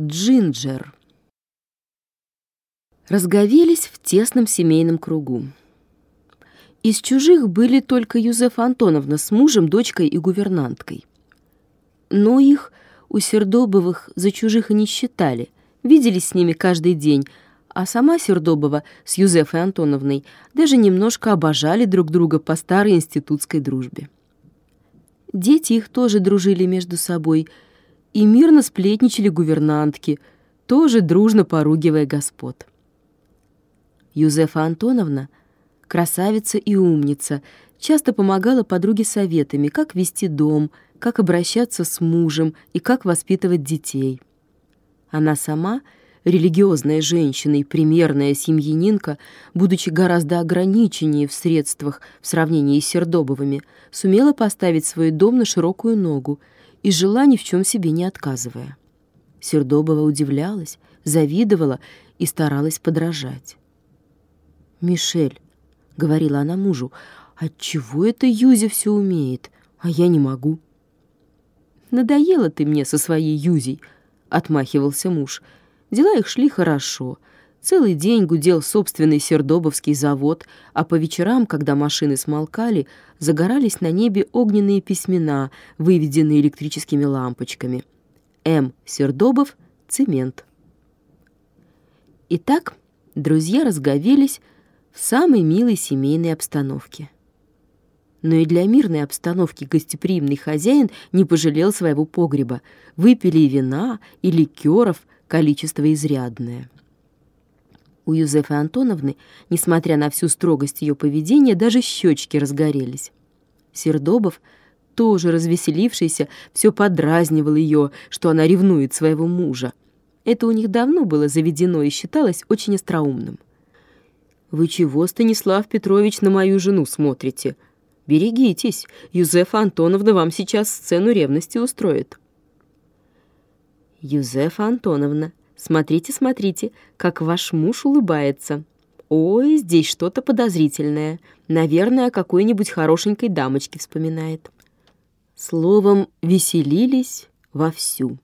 Джинджер. Разговелись в тесном семейном кругу. Из чужих были только Юзефа Антоновна с мужем, дочкой и гувернанткой. Но их у Сердобовых за чужих и не считали, виделись с ними каждый день, а сама Сердобова с Юзефой Антоновной даже немножко обожали друг друга по старой институтской дружбе. Дети их тоже дружили между собой – и мирно сплетничали гувернантки, тоже дружно поругивая господ. Юзефа Антоновна, красавица и умница, часто помогала подруге советами, как вести дом, как обращаться с мужем и как воспитывать детей. Она сама, религиозная женщина и примерная семьянинка, будучи гораздо ограниченнее в средствах в сравнении с Сердобовыми, сумела поставить свой дом на широкую ногу – и жила ни в чем себе не отказывая. Сердобова удивлялась, завидовала и старалась подражать. «Мишель», — говорила она мужу, — «отчего это Юзя все умеет, а я не могу?» «Надоела ты мне со своей Юзей», — отмахивался муж. Дела их шли хорошо. Целый день гудел собственный Сердобовский завод, а по вечерам, когда машины смолкали, загорались на небе огненные письмена, выведенные электрическими лампочками. М. Сердобов, цемент. Итак, друзья разговелись в самой милой семейной обстановке. Но и для мирной обстановки гостеприимный хозяин не пожалел своего погреба. Выпили и вина, и ликеров, количество изрядное. У Юзефы Антоновны, несмотря на всю строгость ее поведения, даже щечки разгорелись. Сердобов, тоже развеселившийся, все подразнивал ее, что она ревнует своего мужа. Это у них давно было заведено и считалось очень остроумным. «Вы чего, Станислав Петрович, на мою жену смотрите? Берегитесь, Юзефа Антоновна вам сейчас сцену ревности устроит». «Юзефа Антоновна, Смотрите, смотрите, как ваш муж улыбается. Ой, здесь что-то подозрительное. Наверное, о какой-нибудь хорошенькой дамочке вспоминает. Словом, веселились вовсю.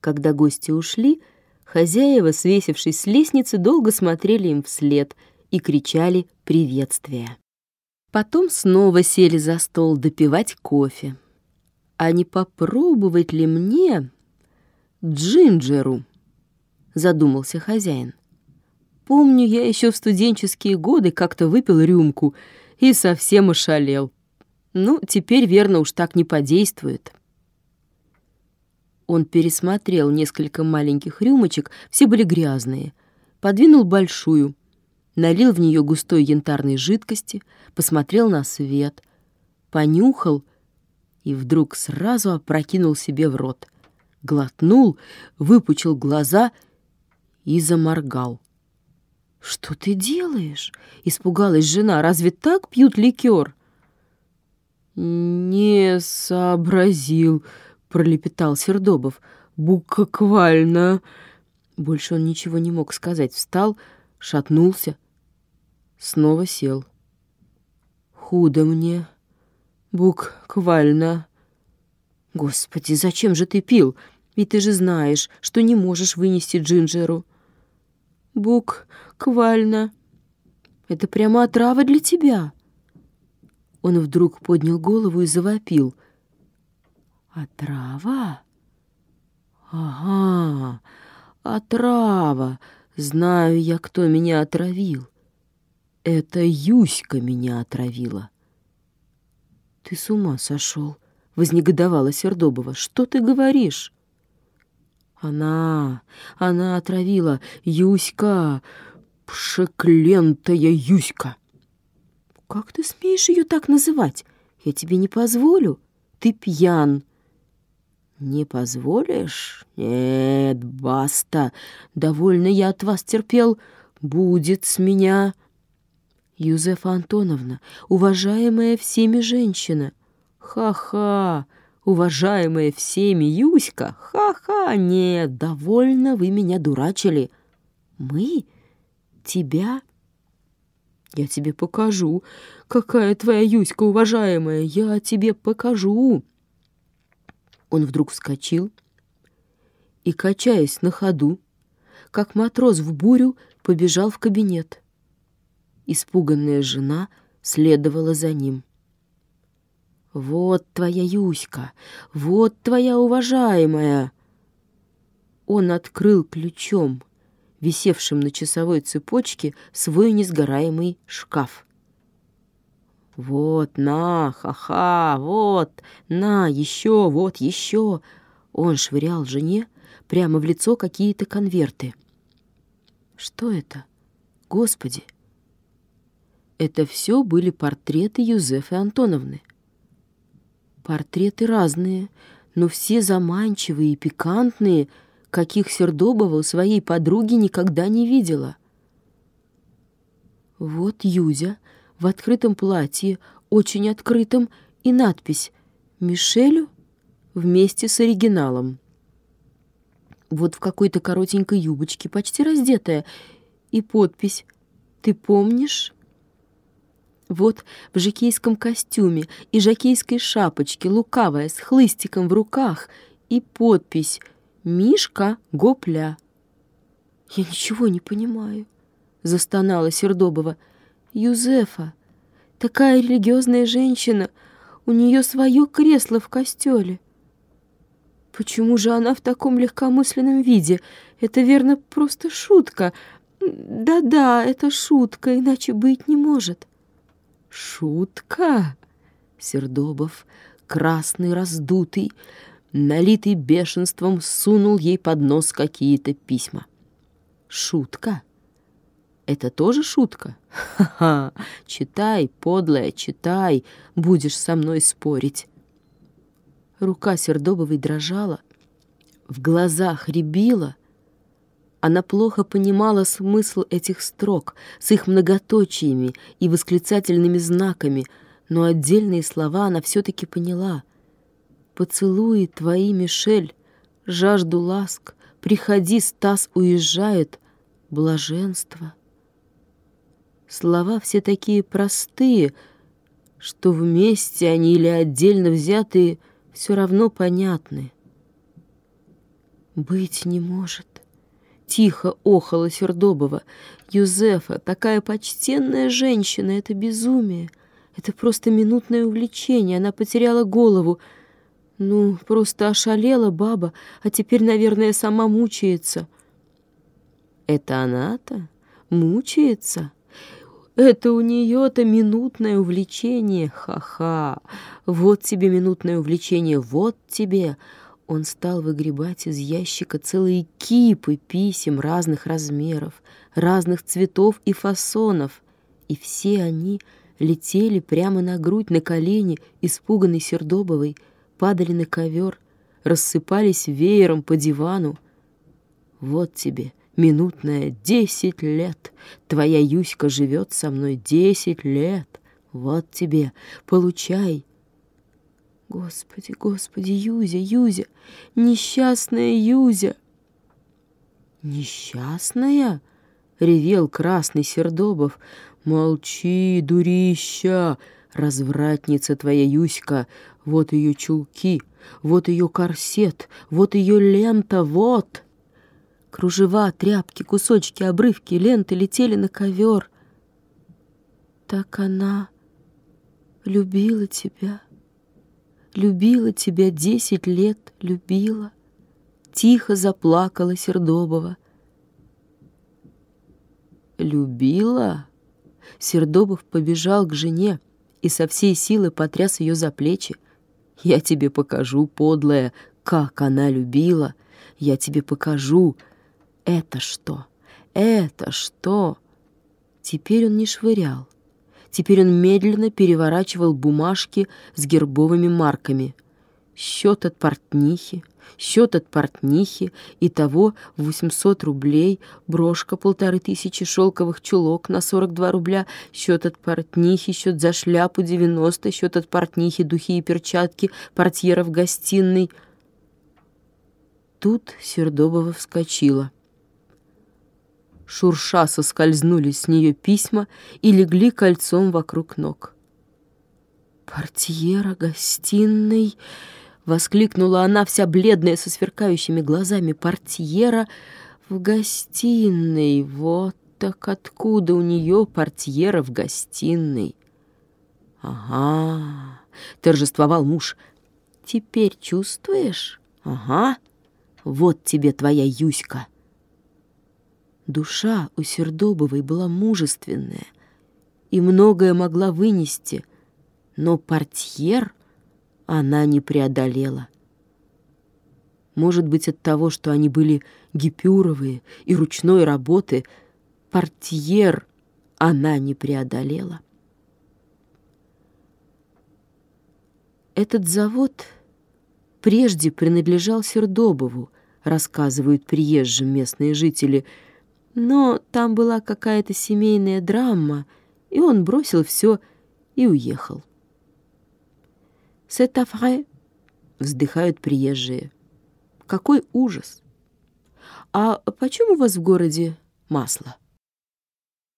Когда гости ушли, хозяева, свесившись с лестницы, долго смотрели им вслед и кричали приветствия. Потом снова сели за стол допивать кофе. А не попробовать ли мне Джинджеру», — задумался хозяин. «Помню, я еще в студенческие годы как-то выпил рюмку и совсем ошалел. Ну, теперь, верно, уж так не подействует». Он пересмотрел несколько маленьких рюмочек, все были грязные, подвинул большую, налил в нее густой янтарной жидкости, посмотрел на свет, понюхал и вдруг сразу опрокинул себе в рот — глотнул, выпучил глаза и заморгал. «Что ты делаешь?» — испугалась жена. «Разве так пьют ликер?» «Не сообразил», — пролепетал Сердобов. «Буквально». Больше он ничего не мог сказать. Встал, шатнулся, снова сел. «Худо мне, буквально». «Господи, зачем же ты пил? Ведь ты же знаешь, что не можешь вынести Джинджеру». «Бук, квально. Это прямо отрава для тебя». Он вдруг поднял голову и завопил. «Отрава? Ага, отрава. Знаю я, кто меня отравил. Это Юська меня отравила». «Ты с ума сошел?» Вознегодовала Сердобова. «Что ты говоришь?» «Она, она отравила Юська, пшеклентая Юська!» «Как ты смеешь ее так называть? Я тебе не позволю. Ты пьян». «Не позволишь? Нет, баста. Довольно я от вас терпел. Будет с меня...» «Юзефа Антоновна, уважаемая всеми женщина, Ха-ха, уважаемая всеми Юська, ха-ха, нет, довольно вы меня дурачили. Мы? Тебя? Я тебе покажу, какая твоя Юська уважаемая, я тебе покажу. Он вдруг вскочил и, качаясь на ходу, как матрос в бурю, побежал в кабинет. Испуганная жена следовала за ним. «Вот твоя Юська, вот твоя уважаемая!» Он открыл ключом, висевшим на часовой цепочке, свой несгораемый шкаф. «Вот, на, ха-ха, вот, на, еще, вот, еще!» Он швырял жене прямо в лицо какие-то конверты. «Что это? Господи!» Это все были портреты Юзефы Антоновны. Портреты разные, но все заманчивые и пикантные, каких Сердобова у своей подруги никогда не видела. Вот Юзя — в открытом платье, очень открытом, и надпись «Мишелю» вместе с оригиналом. Вот в какой-то коротенькой юбочке, почти раздетая, и подпись «Ты помнишь?» Вот в жакейском костюме и жакейской шапочке, лукавая, с хлыстиком в руках, и подпись «Мишка Гопля». «Я ничего не понимаю», — застонала Сердобова. Юзефа, такая религиозная женщина, у нее свое кресло в костеле. Почему же она в таком легкомысленном виде? Это, верно, просто шутка. Да-да, это шутка, иначе быть не может. Шутка? Сердобов, красный, раздутый, налитый бешенством, сунул ей под нос какие-то письма. Шутка? Это тоже шутка? Ха-ха! Читай, подлая, читай, будешь со мной спорить. Рука Сердобовой дрожала, в глазах рябила. Она плохо понимала смысл этих строк с их многоточиями и восклицательными знаками, но отдельные слова она все-таки поняла. «Поцелуи твои, Мишель, жажду ласк, приходи, Стас уезжает, блаженство». Слова все такие простые, что вместе они или отдельно взятые все равно понятны. «Быть не может», — тихо охала Сердобова. «Юзефа, такая почтенная женщина, это безумие, это просто минутное увлечение, она потеряла голову». Ну, просто ошалела баба, а теперь, наверное, сама мучается. Это она-то мучается? Это у нее-то минутное увлечение, ха-ха. Вот тебе минутное увлечение, вот тебе. Он стал выгребать из ящика целые кипы писем разных размеров, разных цветов и фасонов. И все они летели прямо на грудь, на колени, испуганной Сердобовой, падали на ковер, рассыпались веером по дивану. Вот тебе минутная десять лет. Твоя Юська живет со мной десять лет. Вот тебе, получай. Господи, господи, Юзя, Юзя, несчастная Юзя. Несчастная? Ревел красный Сердобов. Молчи, дурища, развратница твоя Юська. Вот ее чулки, вот ее корсет, вот ее лента, вот. Кружева, тряпки, кусочки, обрывки, ленты летели на ковер. Так она любила тебя, любила тебя десять лет, любила. Тихо заплакала Сердобова. «Любила?» Сердобов побежал к жене и со всей силы потряс ее за плечи. «Я тебе покажу, подлая, как она любила. Я тебе покажу, это что? Это что? Теперь он не швырял. Теперь он медленно переворачивал бумажки с гербовыми марками. Счет от портнихи, счет от портнихи, и того 800 рублей, брошка полторы тысячи, шелковых чулок на 42 рубля, счет от портнихи, счет за шляпу 90, счет от портнихи, духи и перчатки, портьера в гостиной. Тут Сердобова вскочила шурша соскользнули с нее письма и легли кольцом вокруг ног. «Портьера гостиной, Воскликнула она, вся бледная, со сверкающими глазами портьера в гостиной. Вот так откуда у нее портьера в гостиной? Ага, торжествовал муж. Теперь чувствуешь? Ага, вот тебе твоя Юська. Душа у Сердобовой была мужественная и многое могла вынести, но портьер она не преодолела. Может быть, от того, что они были гипюровые и ручной работы, портьер она не преодолела. Этот завод прежде принадлежал Сердобову, рассказывают приезжим местные жители, но там была какая-то семейная драма, и он бросил все и уехал. «C'est vrai», — вздыхают приезжие. «Какой ужас! А почему у вас в городе масло?»